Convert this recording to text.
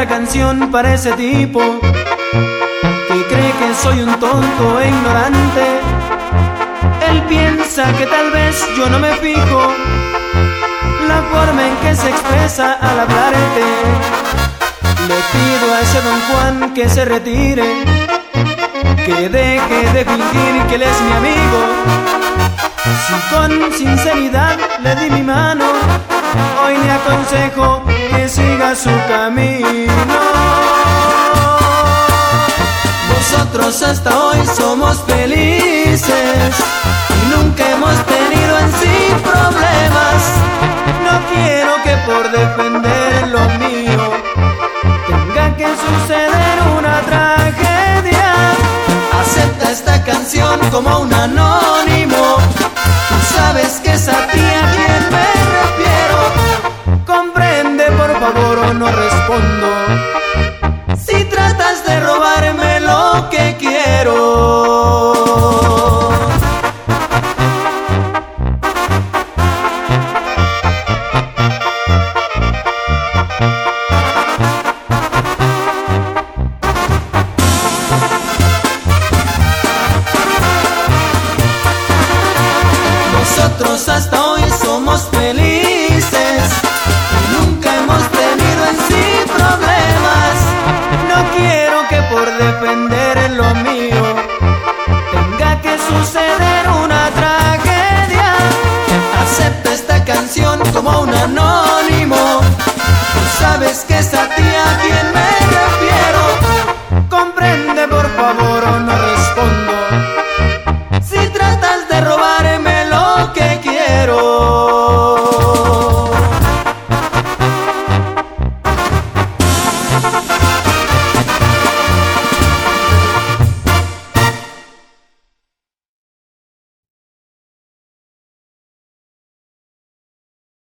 esta canción para ese tipo que cree que soy un tonto e ignorante. Él piensa que tal vez yo no me fijo la forma en que se expresa al hablarte. Le pido a ese don Juan que se retire, que deje de fingir que él es mi amigo. Si con sinceridad le di mi mano, hoy le aconsejo que su camino. Nosotros hasta hoy somos felices y nunca hemos tenido en sí problemas. No quiero que por defender lo mío tenga que suceder una tragedia. Acepta esta canción como un anónimo. De robarme lo que quiero. Nosotros hasta hoy somos felices suceder una tragedia. Acepta esta canción como un anónimo. Tú sabes que es a ti a quien me refiero. Comprende por favor